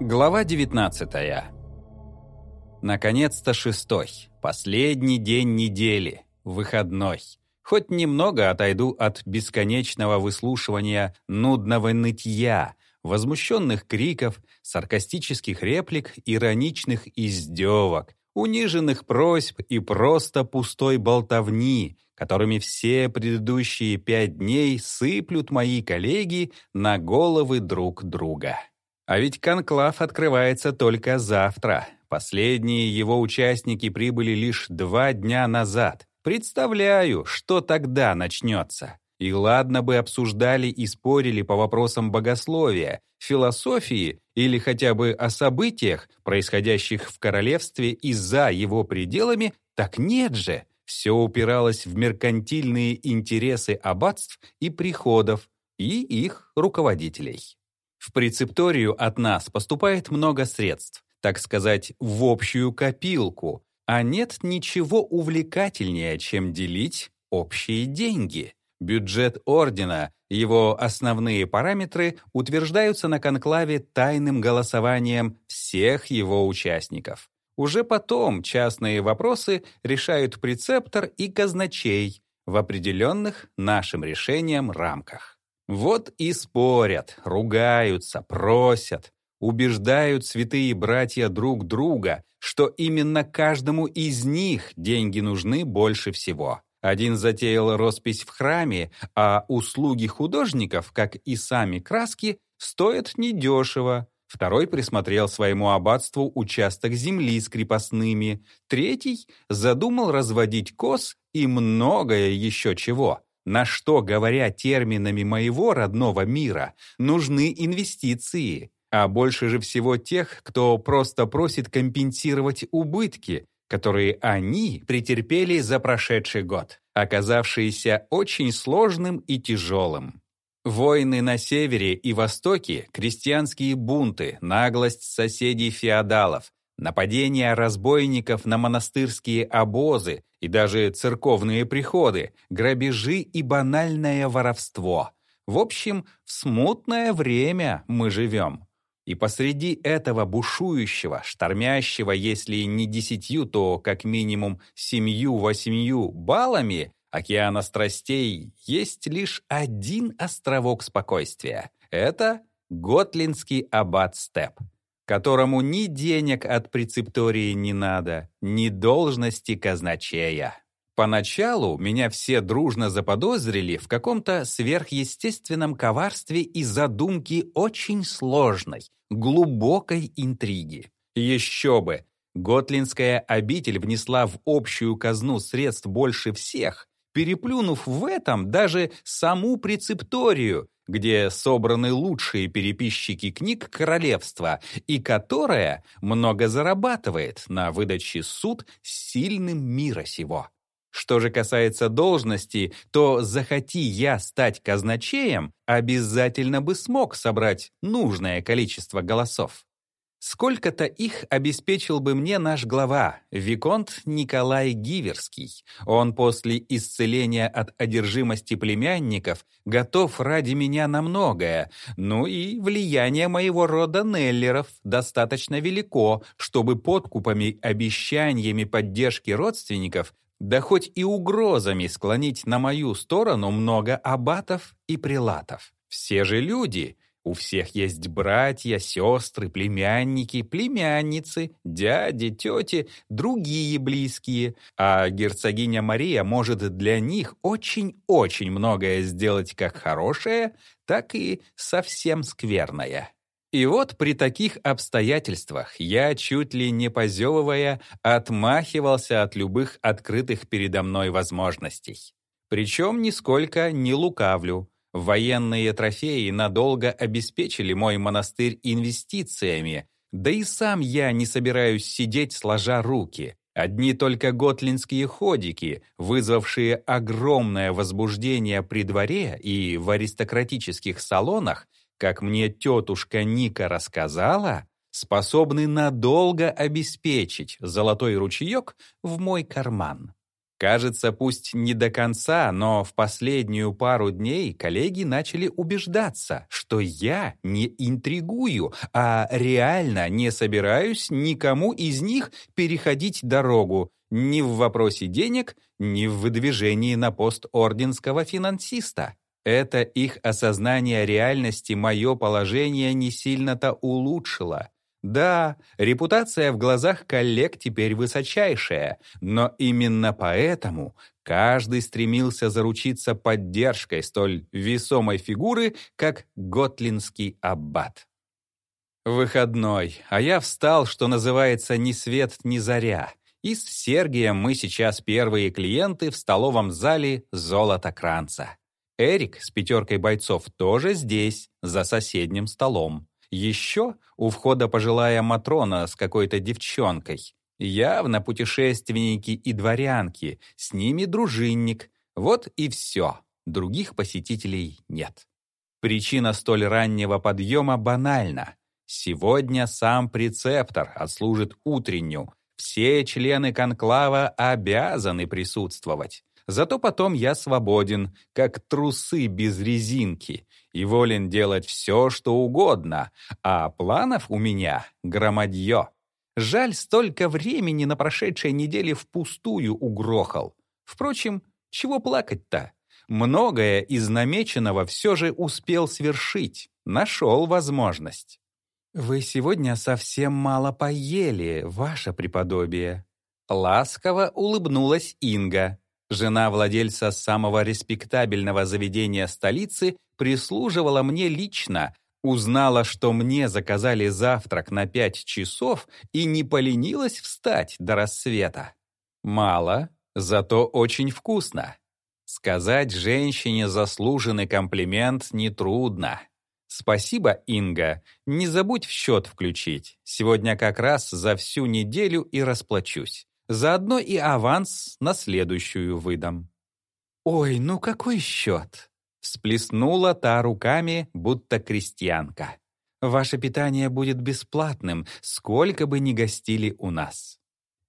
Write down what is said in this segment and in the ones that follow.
Глава 19 Наконец-то шестой, последний день недели, выходной. Хоть немного отойду от бесконечного выслушивания нудного нытья, возмущенных криков, саркастических реплик, ироничных издевок, униженных просьб и просто пустой болтовни, которыми все предыдущие пять дней сыплют мои коллеги на головы друг друга. А ведь конклав открывается только завтра. Последние его участники прибыли лишь два дня назад. Представляю, что тогда начнется. И ладно бы обсуждали и спорили по вопросам богословия, философии или хотя бы о событиях, происходящих в королевстве и за его пределами, так нет же. Все упиралось в меркантильные интересы аббатств и приходов и их руководителей. В прецепторию от нас поступает много средств, так сказать, в общую копилку, а нет ничего увлекательнее, чем делить общие деньги. Бюджет ордена, его основные параметры утверждаются на конклаве тайным голосованием всех его участников. Уже потом частные вопросы решают прецептор и казначей в определенных нашим решением рамках. Вот и спорят, ругаются, просят, убеждают святые братья друг друга, что именно каждому из них деньги нужны больше всего. Один затеял роспись в храме, а услуги художников, как и сами краски, стоят недешево. Второй присмотрел своему аббатству участок земли с крепостными. Третий задумал разводить коз и многое еще чего на что, говоря терминами моего родного мира, нужны инвестиции, а больше же всего тех, кто просто просит компенсировать убытки, которые они претерпели за прошедший год, оказавшиеся очень сложным и тяжелым. Войны на севере и востоке, крестьянские бунты, наглость соседей-феодалов, нападения разбойников на монастырские обозы и даже церковные приходы, грабежи и банальное воровство. В общем, в смутное время мы живем. И посреди этого бушующего, штормящего, если не десятью, то как минимум семью-восемью баллами океана страстей есть лишь один островок спокойствия. Это Готлинский аббат-степ которому ни денег от прецептории не надо, ни должности казначея. Поначалу меня все дружно заподозрили в каком-то сверхъестественном коварстве и задумке очень сложной, глубокой интриги. Еще бы! Готлинская обитель внесла в общую казну средств больше всех, переплюнув в этом даже саму прецепторию, где собраны лучшие переписчики книг королевства и которая много зарабатывает на выдаче суд сильным мира сего. Что же касается должности, то захоти я стать казначеем, обязательно бы смог собрать нужное количество голосов. Сколько-то их обеспечил бы мне наш глава, Виконт Николай Гиверский. Он после исцеления от одержимости племянников готов ради меня на многое, ну и влияние моего рода Неллеров достаточно велико, чтобы подкупами, обещаниями поддержки родственников да хоть и угрозами склонить на мою сторону много аббатов и прилатов. Все же люди — у всех есть братья, сестры, племянники, племянницы, дяди, тети, другие близкие, а герцогиня Мария может для них очень-очень многое сделать как хорошее, так и совсем скверное. И вот при таких обстоятельствах я, чуть ли не позевывая, отмахивался от любых открытых передо мной возможностей. Причем нисколько не лукавлю. Военные трофеи надолго обеспечили мой монастырь инвестициями, да и сам я не собираюсь сидеть сложа руки. Одни только готлинские ходики, вызвавшие огромное возбуждение при дворе и в аристократических салонах, как мне тетушка Ника рассказала, способны надолго обеспечить золотой ручеек в мой карман. Кажется, пусть не до конца, но в последнюю пару дней коллеги начали убеждаться, что я не интригую, а реально не собираюсь никому из них переходить дорогу ни в вопросе денег, ни в выдвижении на пост орденского финансиста. Это их осознание реальности мое положение не сильно-то улучшило. Да, репутация в глазах коллег теперь высочайшая, но именно поэтому каждый стремился заручиться поддержкой столь весомой фигуры, как готлинский аббат. Выходной, а я встал, что называется, ни свет, ни заря. И с Сергием мы сейчас первые клиенты в столовом зале «Золото Кранца». Эрик с пятеркой бойцов тоже здесь, за соседним столом. Еще у входа пожилая Матрона с какой-то девчонкой. Явно путешественники и дворянки, с ними дружинник. Вот и все. Других посетителей нет. Причина столь раннего подъема банальна. Сегодня сам прецептор отслужит утреннюю. Все члены конклава обязаны присутствовать. Зато потом я свободен, как трусы без резинки, и волен делать все, что угодно, а планов у меня громадье. Жаль, столько времени на прошедшей неделе впустую угрохал. Впрочем, чего плакать-то? Многое из намеченного все же успел свершить, нашел возможность. «Вы сегодня совсем мало поели, ваше преподобие». Ласково улыбнулась Инга, Жена владельца самого респектабельного заведения столицы прислуживала мне лично, узнала, что мне заказали завтрак на пять часов и не поленилась встать до рассвета. Мало, зато очень вкусно. Сказать женщине заслуженный комплимент нетрудно. Спасибо, Инга. Не забудь в счет включить. Сегодня как раз за всю неделю и расплачусь. Заодно и аванс на следующую выдам». «Ой, ну какой счет?» Всплеснула та руками, будто крестьянка. «Ваше питание будет бесплатным, сколько бы ни гостили у нас».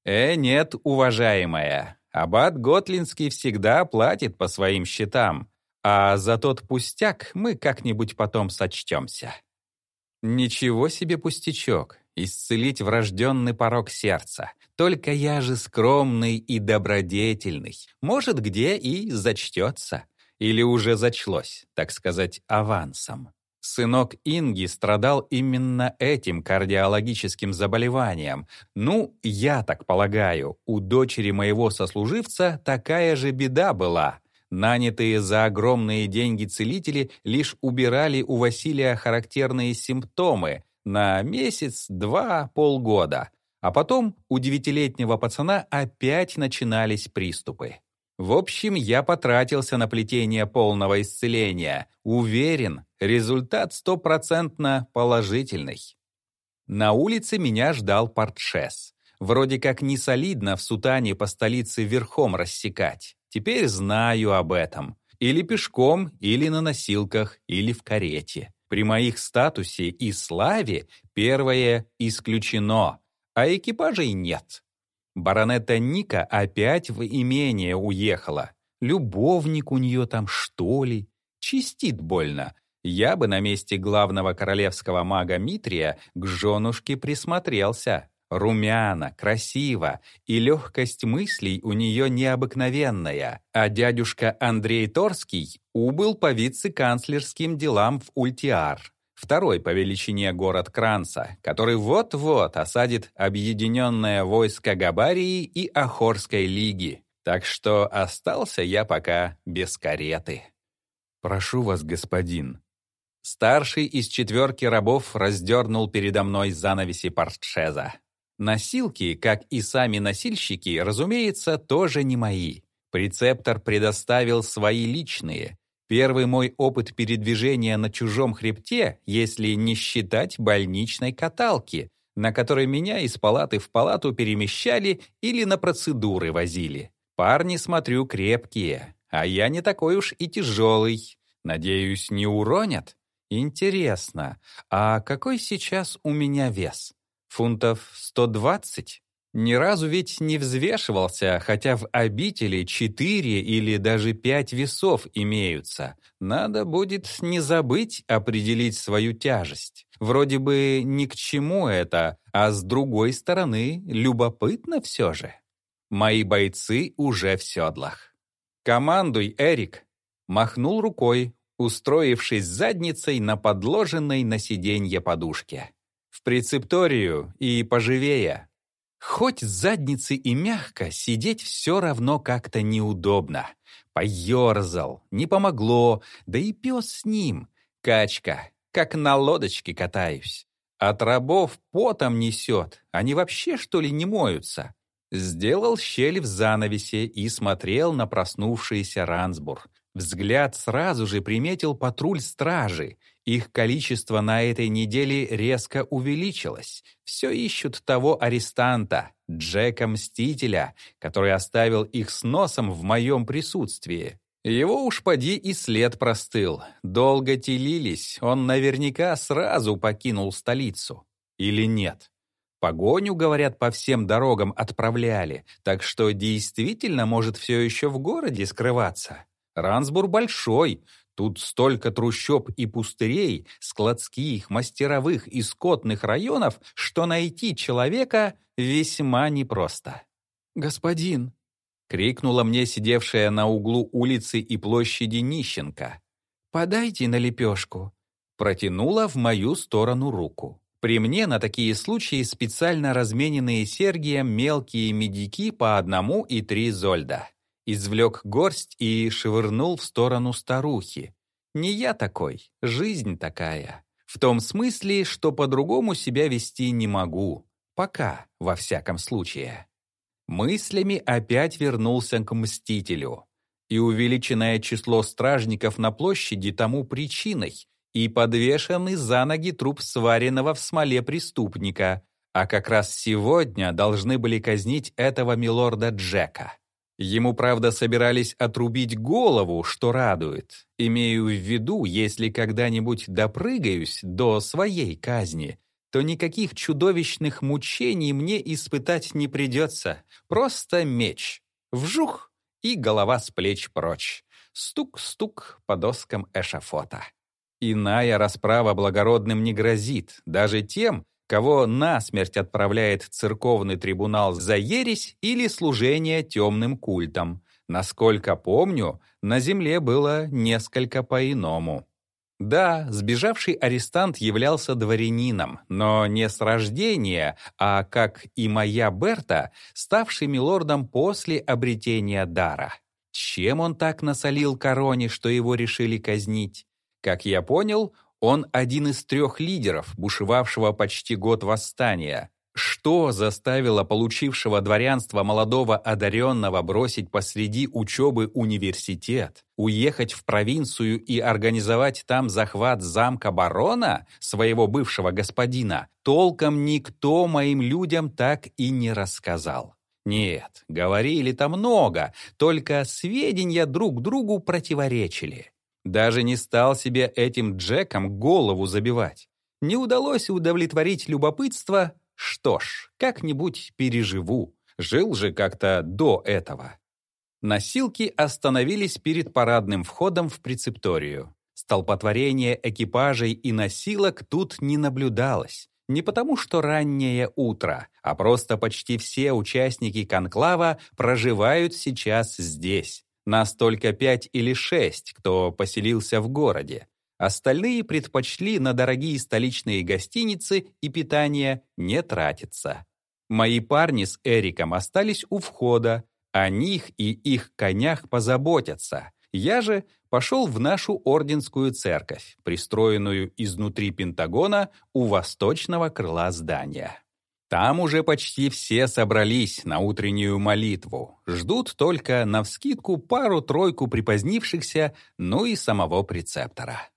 «Э, нет, уважаемая, Аббат Готлинский всегда платит по своим счетам, а за тот пустяк мы как-нибудь потом сочтемся». Ничего себе пустячок, исцелить врожденный порог сердца. Только я же скромный и добродетельный. Может, где и зачтется. Или уже зачлось, так сказать, авансом. Сынок Инги страдал именно этим кардиологическим заболеванием. Ну, я так полагаю, у дочери моего сослуживца такая же беда была. Нанятые за огромные деньги целители лишь убирали у Василия характерные симптомы, на месяц, два, полгода. А потом у девятилетнего пацана опять начинались приступы. В общем, я потратился на плетение полного исцеления. Уверен, результат стопроцентно положительный. На улице меня ждал портшес. Вроде как не солидно в сутане по столице верхом рассекать. Теперь знаю об этом. Или пешком, или на носилках, или в карете. При моих статусе и славе первое исключено, а экипажей нет. Баронетта Ника опять в имение уехала. Любовник у нее там, что ли? Чистит больно. Я бы на месте главного королевского мага Митрия к женушке присмотрелся. Румяна, красиво, и легкость мыслей у нее необыкновенная. А дядюшка Андрей Торский убыл по вице-канцлерским делам в Ультиар, второй по величине город Кранца, который вот-вот осадит объединенное войско Габарии и Ахорской лиги. Так что остался я пока без кареты. «Прошу вас, господин». Старший из четверки рабов раздернул передо мной занавеси портшеза. Носилки, как и сами носильщики, разумеется, тоже не мои. Прецептор предоставил свои личные. Первый мой опыт передвижения на чужом хребте, если не считать больничной каталки, на которой меня из палаты в палату перемещали или на процедуры возили. Парни, смотрю, крепкие, а я не такой уж и тяжелый. Надеюсь, не уронят? Интересно, а какой сейчас у меня вес? Фунтов 120? Ни разу ведь не взвешивался, хотя в обители четыре или даже пять весов имеются. Надо будет не забыть определить свою тяжесть. Вроде бы ни к чему это, а с другой стороны, любопытно все же. Мои бойцы уже в седлах. «Командуй, Эрик!» Махнул рукой, устроившись задницей на подложенной на сиденье подушке. «В прецепторию и поживее!» Хоть задницы и мягко, сидеть все равно как-то неудобно. Поерзал, не помогло, да и пес с ним. Качка, как на лодочке катаюсь. От рабов потом несет, они вообще что ли не моются? Сделал щель в занавесе и смотрел на проснувшийся Рансбур. Взгляд сразу же приметил патруль стражи. Их количество на этой неделе резко увеличилось. Все ищут того арестанта, Джека Мстителя, который оставил их с носом в моем присутствии. Его уж поди и след простыл. Долго телились, он наверняка сразу покинул столицу. Или нет? Погоню, говорят, по всем дорогам отправляли, так что действительно может все еще в городе скрываться. Рансбур большой, тут столько трущоб и пустырей, складских, мастеровых и скотных районов, что найти человека весьма непросто. «Господин!» — крикнула мне сидевшая на углу улицы и площади нищенка. «Подайте на лепешку!» Протянула в мою сторону руку. При мне на такие случаи специально размененные Сергием мелкие медики по одному и три зольда извлек горсть и швырнул в сторону старухи. «Не я такой, жизнь такая. В том смысле, что по-другому себя вести не могу. Пока, во всяком случае». Мыслями опять вернулся к Мстителю. И увеличенное число стражников на площади тому причиной, и подвешенный за ноги труп сваренного в смоле преступника, а как раз сегодня должны были казнить этого милорда Джека. Ему, правда, собирались отрубить голову, что радует. Имею в виду, если когда-нибудь допрыгаюсь до своей казни, то никаких чудовищных мучений мне испытать не придется. Просто меч. Вжух, и голова с плеч прочь. Стук-стук по доскам эшафота. Иная расправа благородным не грозит, даже тем, кого насмерть отправляет церковный трибунал за ересь или служение темным культам. Насколько помню, на земле было несколько по-иному. Да, сбежавший арестант являлся дворянином, но не с рождения, а, как и моя Берта, ставший милордом после обретения дара. Чем он так насолил короне, что его решили казнить? Как я понял, он один из трех лидеров, бушевавшего почти год восстания. Что заставило получившего дворянство молодого одаренного бросить посреди учебы университет, уехать в провинцию и организовать там захват замка барона, своего бывшего господина, толком никто моим людям так и не рассказал. Нет, говорили-то много, только сведения друг другу противоречили. Даже не стал себе этим Джеком голову забивать. Не удалось удовлетворить любопытство. Что ж, как-нибудь переживу. Жил же как-то до этого. Носилки остановились перед парадным входом в прецепторию. Столпотворение экипажей и носилок тут не наблюдалось. Не потому, что раннее утро, а просто почти все участники конклава проживают сейчас здесь. Нас только пять или шесть, кто поселился в городе. Остальные предпочли на дорогие столичные гостиницы и питание не тратиться. Мои парни с Эриком остались у входа, о них и их конях позаботятся. Я же пошел в нашу орденскую церковь, пристроенную изнутри Пентагона у восточного крыла здания. Там уже почти все собрались на утреннюю молитву. Ждут только навскидку пару-тройку припозднившихся, ну и самого прецептора.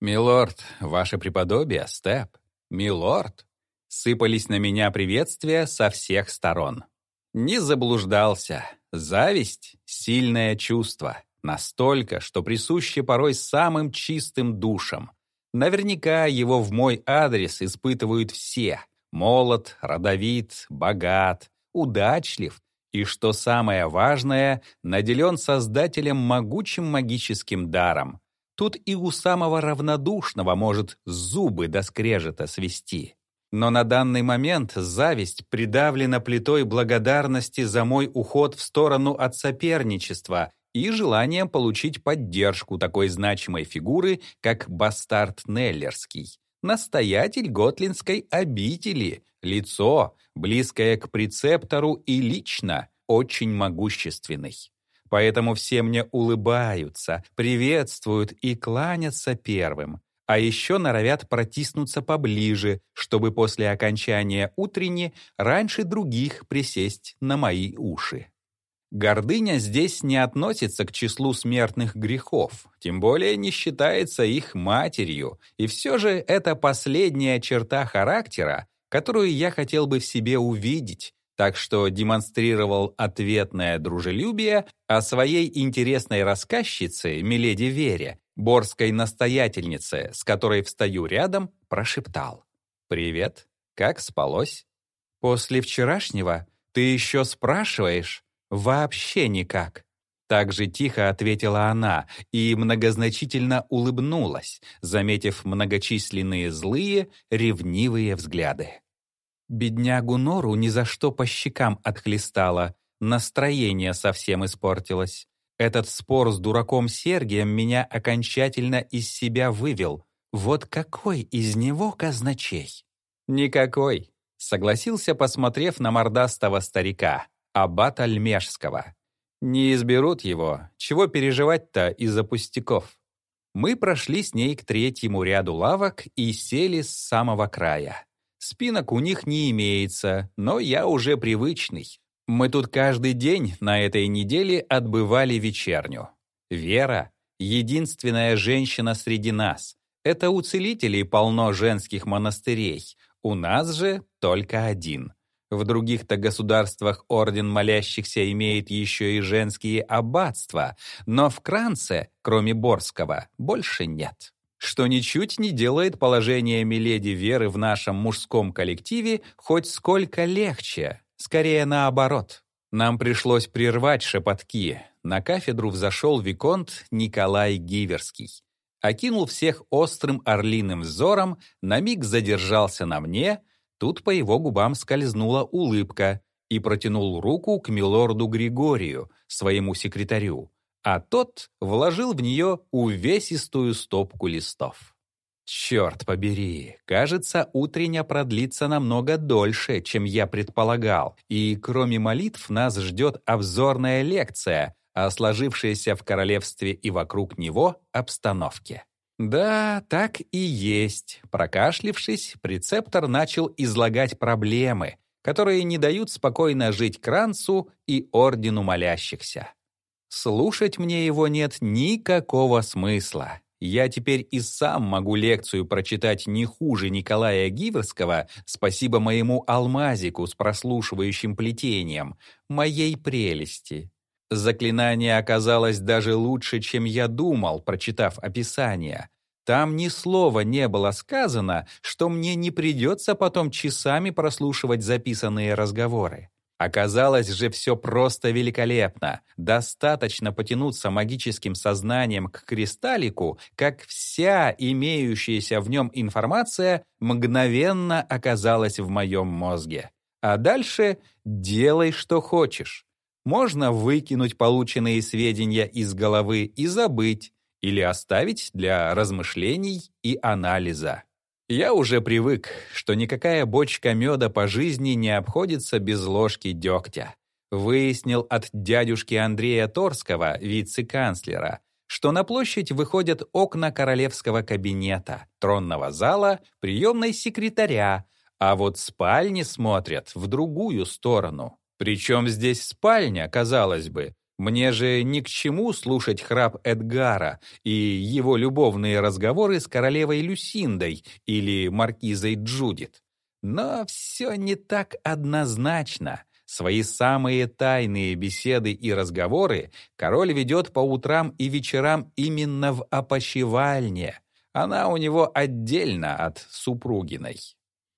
«Милорд, ваше преподобие, Степ! Милорд!» Сыпались на меня приветствия со всех сторон. Не заблуждался. Зависть — сильное чувство. Настолько, что присуще порой самым чистым душам. Наверняка его в мой адрес испытывают все — Молод, родовит, богат, удачлив и, что самое важное, наделен Создателем могучим магическим даром. Тут и у самого равнодушного может зубы до скрежета свести. Но на данный момент зависть придавлена плитой благодарности за мой уход в сторону от соперничества и желанием получить поддержку такой значимой фигуры, как бастард Неллерский, настоятель Готлинской обители, лицо, близкое к прецептору и лично очень могущественный. Поэтому все мне улыбаются, приветствуют и кланятся первым, а еще норовят протиснуться поближе, чтобы после окончания утренни раньше других присесть на мои уши. Гордыня здесь не относится к числу смертных грехов, тем более не считается их матерью, и все же это последняя черта характера, которую я хотел бы в себе увидеть, так что демонстрировал ответное дружелюбие, а своей интересной рассказчице, Миледи Вере, борской настоятельнице, с которой встаю рядом, прошептал. «Привет, как спалось?» «После вчерашнего ты еще спрашиваешь?» «Вообще никак». Так же тихо ответила она и многозначительно улыбнулась, заметив многочисленные злые, ревнивые взгляды. Беднягу Нору ни за что по щекам отхлестала, настроение совсем испортилось. Этот спор с дураком Сергием меня окончательно из себя вывел. Вот какой из него казначей? Никакой, согласился, посмотрев на мордастого старика аббата Альмешского. Не изберут его, чего переживать-то из-за пустяков. Мы прошли с ней к третьему ряду лавок и сели с самого края. Спинок у них не имеется, но я уже привычный. Мы тут каждый день на этой неделе отбывали вечерню. Вера — единственная женщина среди нас. Это у целителей полно женских монастырей. У нас же только один — в других-то государствах орден молящихся имеет еще и женские аббатства, но в Кранце, кроме Борского, больше нет. Что ничуть не делает положение Миледи Веры в нашем мужском коллективе хоть сколько легче, скорее наоборот. Нам пришлось прервать шепотки. На кафедру взошел Виконт Николай Гиверский. Окинул всех острым орлиным взором, на миг задержался на мне — Тут по его губам скользнула улыбка и протянул руку к милорду Григорию, своему секретарю, а тот вложил в нее увесистую стопку листов. Черт побери, кажется, утрення продлится намного дольше, чем я предполагал, и кроме молитв нас ждет обзорная лекция о сложившейся в королевстве и вокруг него обстановке. Да, так и есть. Прокашлившись, прецептор начал излагать проблемы, которые не дают спокойно жить Кранцу и Ордену Молящихся. Слушать мне его нет никакого смысла. Я теперь и сам могу лекцию прочитать не хуже Николая Гиверского, спасибо моему алмазику с прослушивающим плетением, моей прелести. Заклинание оказалось даже лучше, чем я думал, прочитав описание. Там ни слова не было сказано, что мне не придется потом часами прослушивать записанные разговоры. Оказалось же все просто великолепно. Достаточно потянуться магическим сознанием к кристаллику, как вся имеющаяся в нем информация мгновенно оказалась в моем мозге. А дальше делай, что хочешь. Можно выкинуть полученные сведения из головы и забыть, или оставить для размышлений и анализа. Я уже привык, что никакая бочка меда по жизни не обходится без ложки дегтя. Выяснил от дядюшки Андрея Торского, вице-канцлера, что на площадь выходят окна королевского кабинета, тронного зала, приемной секретаря, а вот спальни смотрят в другую сторону. Причем здесь спальня, казалось бы. Мне же ни к чему слушать храп Эдгара и его любовные разговоры с королевой Люсиндой или маркизой Джудит. Но все не так однозначно. Свои самые тайные беседы и разговоры король ведет по утрам и вечерам именно в опочивальне. Она у него отдельно от супругиной.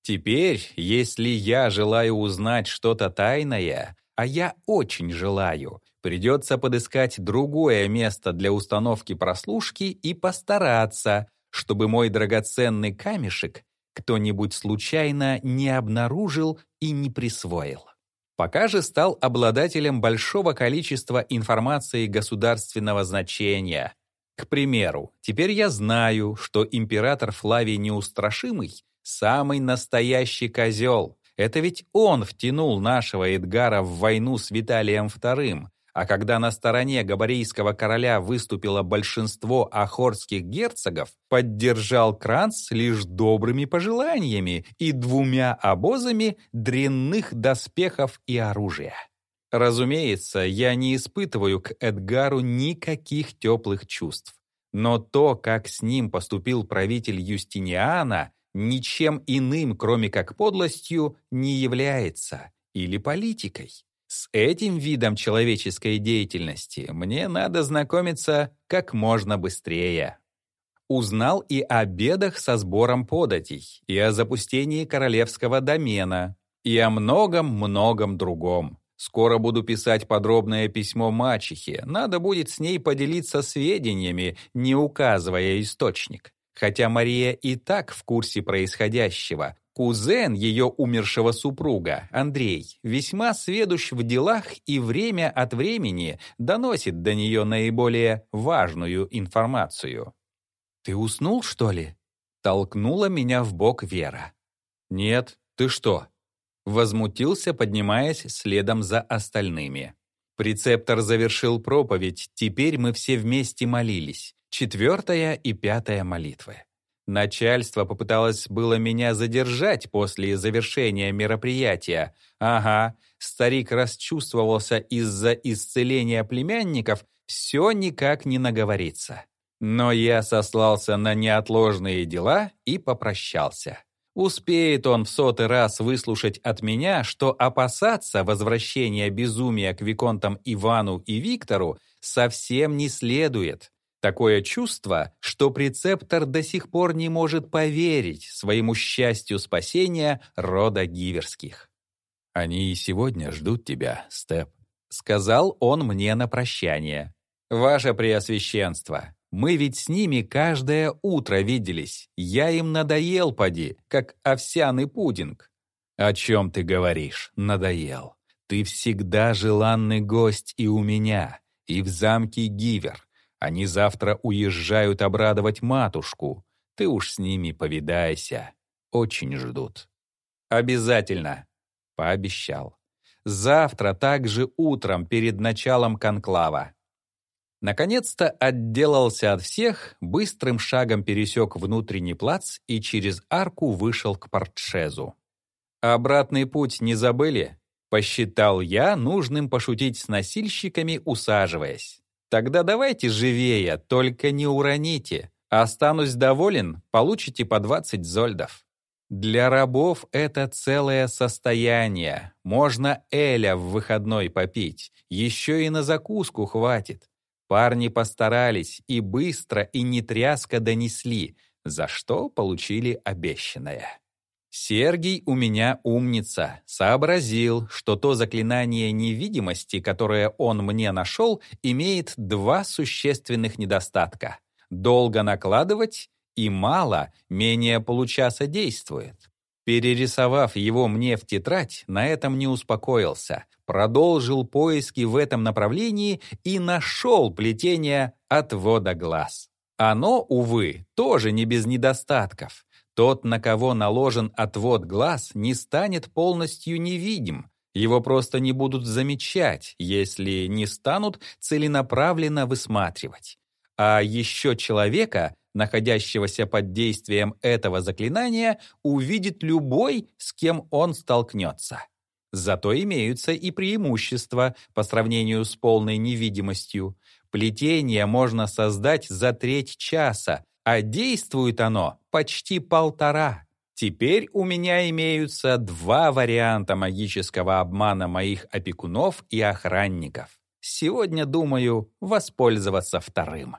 Теперь, если я желаю узнать что-то тайное, а я очень желаю, придется подыскать другое место для установки прослушки и постараться, чтобы мой драгоценный камешек кто-нибудь случайно не обнаружил и не присвоил. Пока же стал обладателем большого количества информации государственного значения. К примеру, теперь я знаю, что император Флавий Неустрашимый — самый настоящий козел. Это ведь он втянул нашего Эдгара в войну с Виталием II, а когда на стороне габарийского короля выступило большинство ахорских герцогов, поддержал Кранц лишь добрыми пожеланиями и двумя обозами дрянных доспехов и оружия. Разумеется, я не испытываю к Эдгару никаких теплых чувств. Но то, как с ним поступил правитель Юстиниана, ничем иным, кроме как подлостью, не является, или политикой. С этим видом человеческой деятельности мне надо знакомиться как можно быстрее. Узнал и о бедах со сбором податей, и о запустении королевского домена, и о многом-многом другом. Скоро буду писать подробное письмо мачехе, надо будет с ней поделиться сведениями, не указывая источник. Хотя Мария и так в курсе происходящего, Кузен ее умершего супруга, Андрей, весьма сведущ в делах и время от времени доносит до нее наиболее важную информацию. «Ты уснул, что ли?» — толкнула меня в бок Вера. «Нет, ты что?» — возмутился, поднимаясь следом за остальными. Прецептор завершил проповедь, теперь мы все вместе молились. Четвертая и пятая молитвы. Начальство попыталось было меня задержать после завершения мероприятия. Ага, старик расчувствовался из-за исцеления племянников, все никак не наговорится. Но я сослался на неотложные дела и попрощался. Успеет он в сотый раз выслушать от меня, что опасаться возвращения безумия к Виконтам Ивану и Виктору совсем не следует. Такое чувство, что прецептор до сих пор не может поверить своему счастью спасения рода Гиверских. «Они и сегодня ждут тебя, Степ», — сказал он мне на прощание. «Ваше Преосвященство, мы ведь с ними каждое утро виделись. Я им надоел, поди, как овсяный пудинг». «О чем ты говоришь? Надоел. Ты всегда желанный гость и у меня, и в замке Гивер, они завтра уезжают обрадовать матушку. Ты уж с ними повидайся. Очень ждут. Обязательно, пообещал. Завтра также утром перед началом конклава. Наконец-то отделался от всех, быстрым шагом пересек внутренний плац и через арку вышел к портшезу. «Обратный путь не забыли?» Посчитал я нужным пошутить с носильщиками, усаживаясь. Тогда давайте живее, только не уроните. Останусь доволен, получите по 20 зольдов. Для рабов это целое состояние. Можно эля в выходной попить, еще и на закуску хватит. Парни постарались и быстро, и не тряска донесли, за что получили обещанное. Сергий у меня умница, сообразил, что то заклинание невидимости, которое он мне нашел, имеет два существенных недостатка. Долго накладывать и мало, менее получаса действует. Перерисовав его мне в тетрадь, на этом не успокоился. Продолжил поиски в этом направлении и нашел плетение отвода глаз. Оно, увы, тоже не без недостатков. Тот, на кого наложен отвод глаз, не станет полностью невидим. Его просто не будут замечать, если не станут целенаправленно высматривать. А еще человека, находящегося под действием этого заклинания, увидит любой, с кем он столкнется. Зато имеются и преимущества по сравнению с полной невидимостью. Плетение можно создать за треть часа, а действует оно почти полтора. Теперь у меня имеются два варианта магического обмана моих опекунов и охранников. Сегодня думаю воспользоваться вторым.